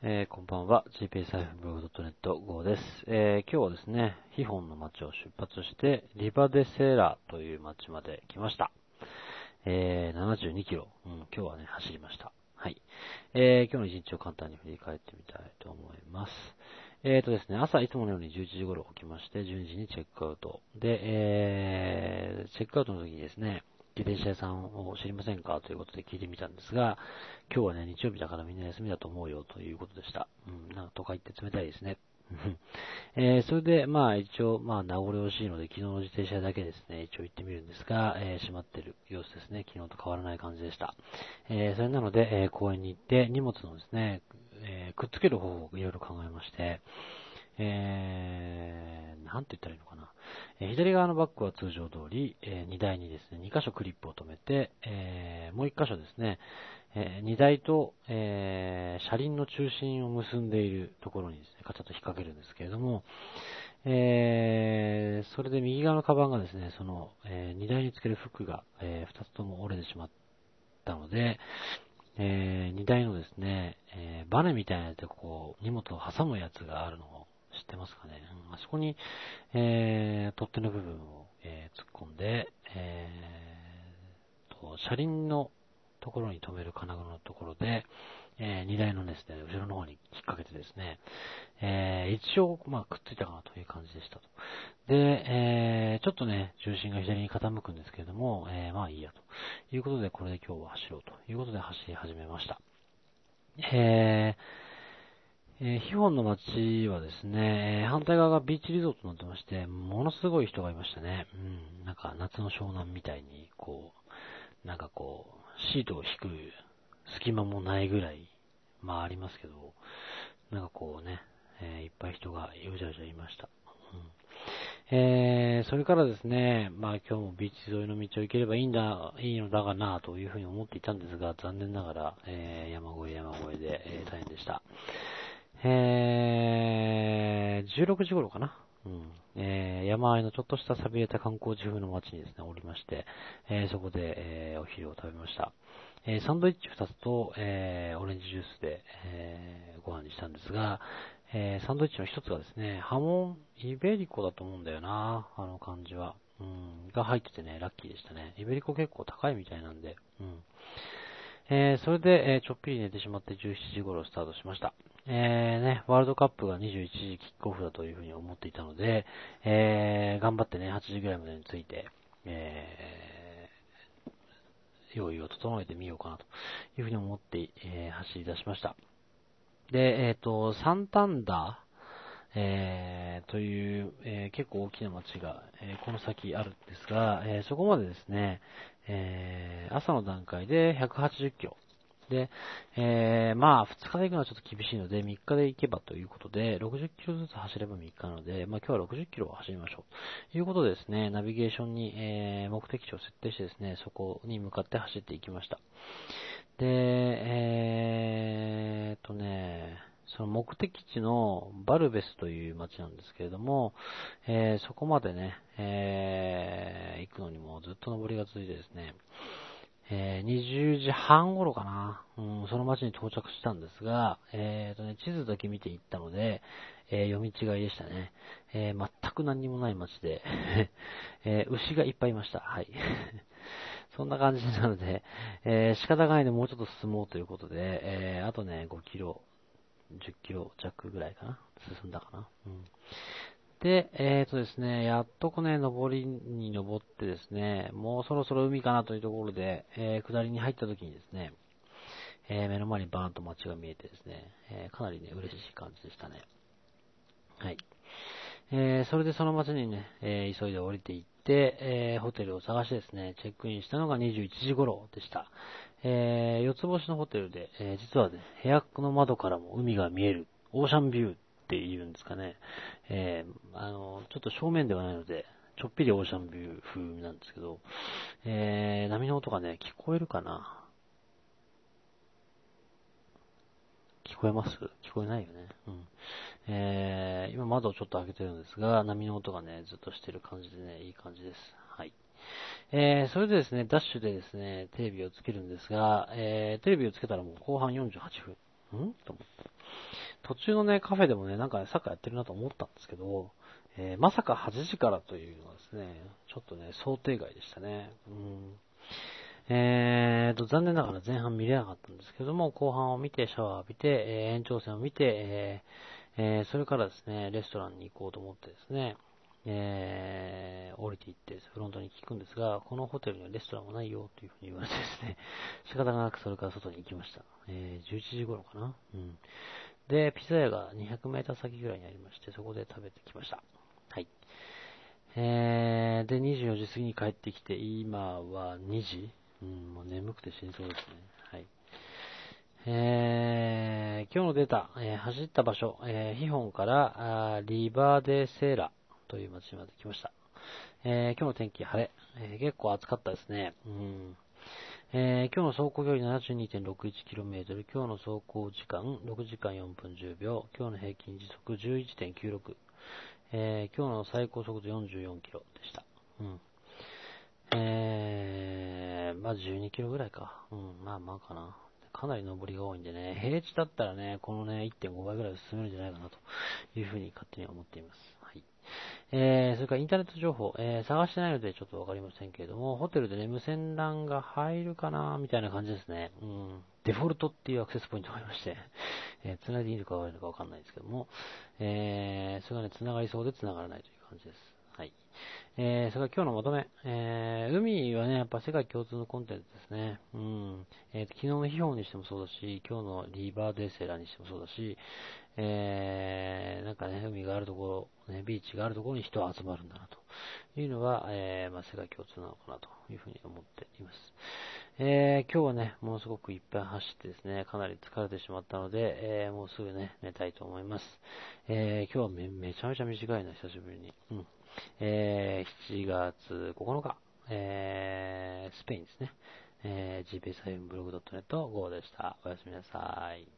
えー、こんばんは。gpsifebloog.net 号です。えー、今日はですね、ヒホンの街を出発して、リバデセーラという街まで来ました。えー、72キロ。うん、今日はね、走りました。はい。えー、今日の一日を簡単に振り返ってみたいと思います。えーとですね、朝いつものように11時頃起きまして、12時にチェックアウト。で、えー、チェックアウトの時にですね、自転車屋さんを知りませんかということで聞いてみたんですが、今日はね、日曜日だからみんな休みだと思うよということでした。うん、なんか都会って冷たいですね。えー、それで、まあ一応、まあ名残惜しいので、昨日の自転車だけですね、一応行ってみるんですが、えー、閉まってる様子ですね。昨日と変わらない感じでした。えー、それなので、えー、公園に行って、荷物のですね、えー、くっつける方法をいろいろ考えまして、えー、なんて言ったらいいのかな。え左側のバッグは通常通り、え荷台にですね、2箇所クリップを止めて、えもう1箇所ですね、え荷台と、え車輪の中心を結んでいるところにですね、カチャッと引っ掛けるんですけれども、えそれで右側のカバンがですね、その、え荷台につけるフックが、え2つとも折れてしまったので、え荷台のですね、えバネみたいなやつでこう、荷物を挟むやつがあるのを知ってますかね。うん、あそこに、えー、取っ手の部分を、えー、突っ込んで、えー、と、車輪のところに止める金具のところで、えー、荷台のですね、後ろの方に引っ掛けてですね、えー、一応、まあ、くっついたかなという感じでしたと。で、えー、ちょっとね、重心が左に傾くんですけれども、えー、まあいいやということで、これで今日は走ろうということで走り始めました。えー、えー、ヒホンの街はですねえ、反対側がビーチリゾートになってまして、ものすごい人がいましたね。うん。なんか夏の湘南みたいに、こう、なんかこう、シートを引く隙間もないぐらい、まあありますけど、なんかこうね、えー、いっぱい人がうじゃうじゃいました。うん、えー、それからですね、まあ今日もビーチ沿いの道を行ければいいんだ、いいのだがなというふうに思っていたんですが、残念ながら、えー、山越え山越えで、えー、大変でした。えー、16時頃かな。うん。えー、山あいのちょっとした寂れた観光地風の街にですね、おりまして、えー、そこで、えー、お昼を食べました。えー、サンドイッチ2つと、えー、オレンジジュースで、えー、ご飯にしたんですが、えー、サンドイッチの1つがですね、ハモン、イベリコだと思うんだよな、あの感じは。うん、が入っててね、ラッキーでしたね。イベリコ結構高いみたいなんで、うん。えー、それで、えー、ちょっぴり寝てしまって17時頃スタートしました。えー、ね、ワールドカップが21時キックオフだというふうに思っていたので、えー、頑張ってね、8時ぐらいまでについて、えー、用意を整えてみようかなというふうに思って、えー、走り出しました。で、えっ、ー、と、サンタンダー、えー、という、えー、結構大きな街が、えー、この先あるんですが、え、そこまでですね、朝の段階で180キロ、で、えー、まあ、2日で行くのはちょっと厳しいので、3日で行けばということで、60キロずつ走れば3日なので、まあ今日は60キロを走りましょう。ということでですね、ナビゲーションに、えー、目的地を設定してですね、そこに向かって走っていきました。で、えーとね、その目的地のバルベスという街なんですけれども、えー、そこまでね、えー、行くのにもずっと登りが続いてですね、えー、20時半頃かな、うん、その街に到着したんですが、えーとね、地図だけ見て行ったので、えー、読み違いでしたね。えー、全く何にもない街で、えー、牛がいっぱいいました。はい。そんな感じなので、えー、仕方がないでもうちょっと進もうということで、えー、あとね、5キロ、10キロ弱ぐらいかな進んだかな。うん。で、えっ、ー、とですね、やっとこのね、登りに登ってですね、もうそろそろ海かなというところで、えー、下りに入った時にですね、えー、目の前にバーンと街が見えてですね、えー、かなりね、嬉しい感じでしたね。はい。えー、それでその街にね、えー、急いで降りていって、えー、ホテルを探してですね、チェックインしたのが21時頃でした。えー、四つ星のホテルで、えー、実はね、部屋の窓からも海が見える、オーシャンビューっていうんですかね。えー、あの、ちょっと正面ではないので、ちょっぴりオーシャンビュー風なんですけど、えー、波の音がね、聞こえるかな？聞こえます？聞こえないよね。うん。えー、今窓をちょっと開けてるんですが、波の音がね、ずっとしてる感じでね、いい感じです。はい。えー、それでですね、ダッシュでですね、テレビをつけるんですが、えー、テレビをつけたらもう後半48分。ん？と思って。途中のね、カフェでもね、なんか、サッカーやってるなと思ったんですけど、えー、まさか8時からというのはですね、ちょっとね、想定外でしたね。うん。えーと、残念ながら前半見れなかったんですけども、後半を見て、シャワー浴びて、えー、延長戦を見て、えー、えー、それからですね、レストランに行こうと思ってですね、えー、降りて行ってフロントに聞くんですが、このホテルにはレストランはないよというふうに言われてですね、仕方がなくそれから外に行きました。えー、11時頃かな。うん。で、ピザ屋が200メーター先ぐらいにありまして、そこで食べてきました。はい。えー、で、24時過ぎに帰ってきて、今は2時うん、もう眠くて死にそうですね。はい。えー、今日のデータ、えー、走った場所、えー、ヒホンからあリバーデセーラという街まで来ました。えー、今日の天気晴れ、えー、結構暑かったですね。うんえー、今日の走行距離 72.61km、今日の走行時間6時間4分10秒、今日の平均時速11.96、えー、今日の最高速度 44km でした。うんえー、まあ12キロぐらいか。うん、まあまあかな。かなり上りが多いんでね、平地だったらね、このね、1.5倍ぐらい進めるんじゃないかなというふうに勝手に思っています。はい。えー、それからインターネット情報、えー、探してないのでちょっとわかりませんけれども、ホテルでね、無線 LAN が入るかなみたいな感じですね。うん。デフォルトっていうアクセスポイントがありまして、えー、繋いでいいのか悪いのかわかんないですけども、えー、それがね、繋がりそうで繋がらないという感じです。はい。えー、それから今日のまとめ。えー、海はね、やっぱ世界共通のコンテンツですね。うん。えー、昨日の秘宝にしてもそうだし、今日のリーバーデセラにしてもそうだし、えー、なんかね、海があるところ、ね、ビーチがあるところに人は集まるんだなというのが、えー、まあ、世界共通なのかなというふうに思っています。えー、今日はね、ものすごくいっぱい走ってですね、かなり疲れてしまったので、えー、もうすぐね、寝たいと思います。えー、今日はめめちゃめちゃ短いな、久しぶりに。うん。えー、7月9日、えー、スペインですね。えー、gpsimblog.net5 でした。おやすみなさい。